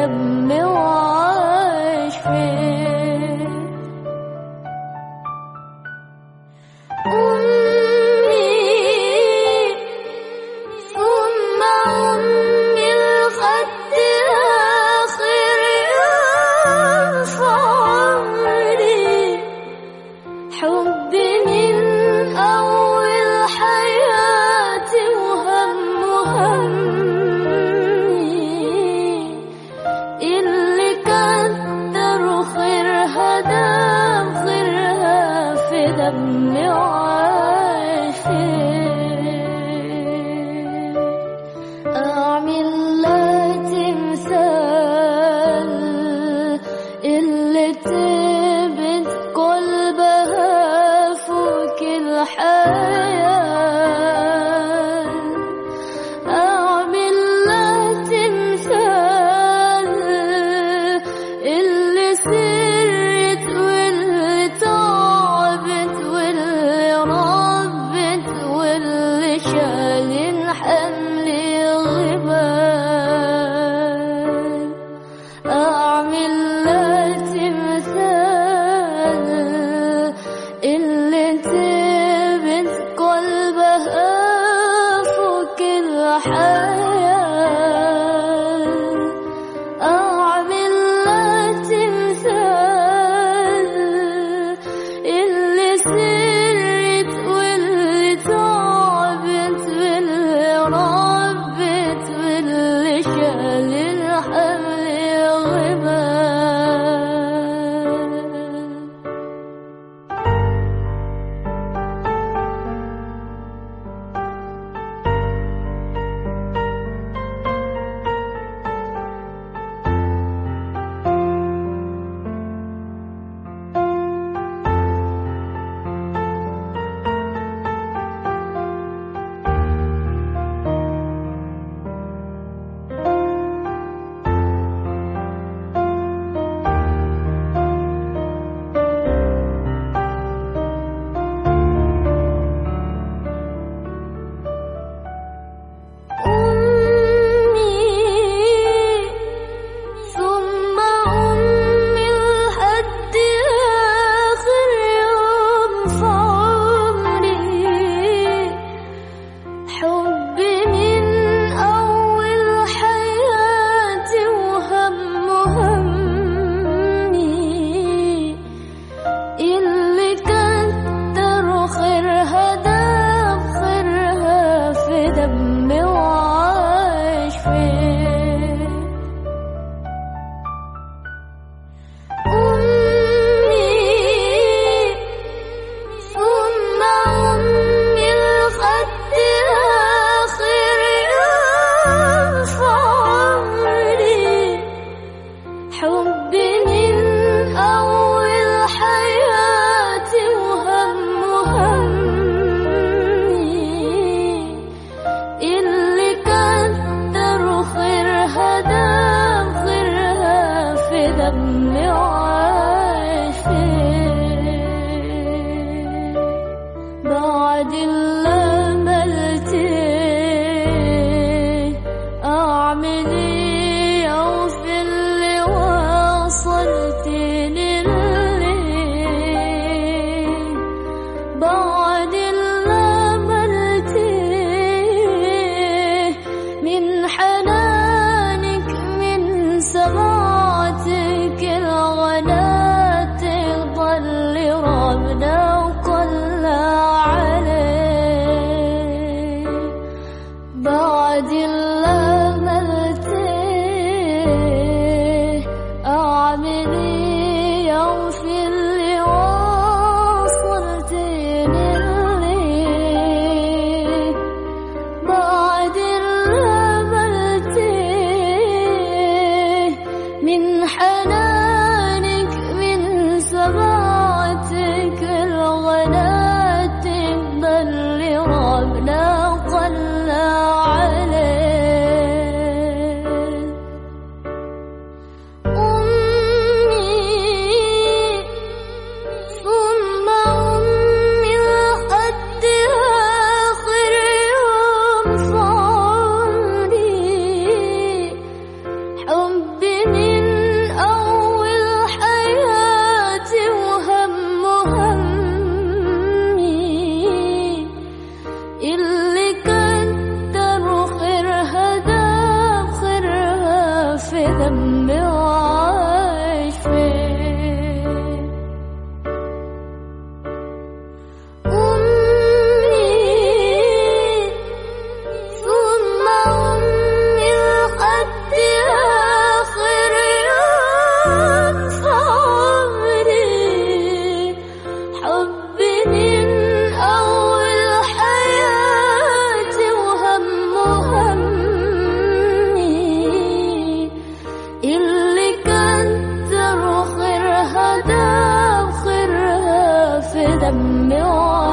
đầm miêu day تدمرها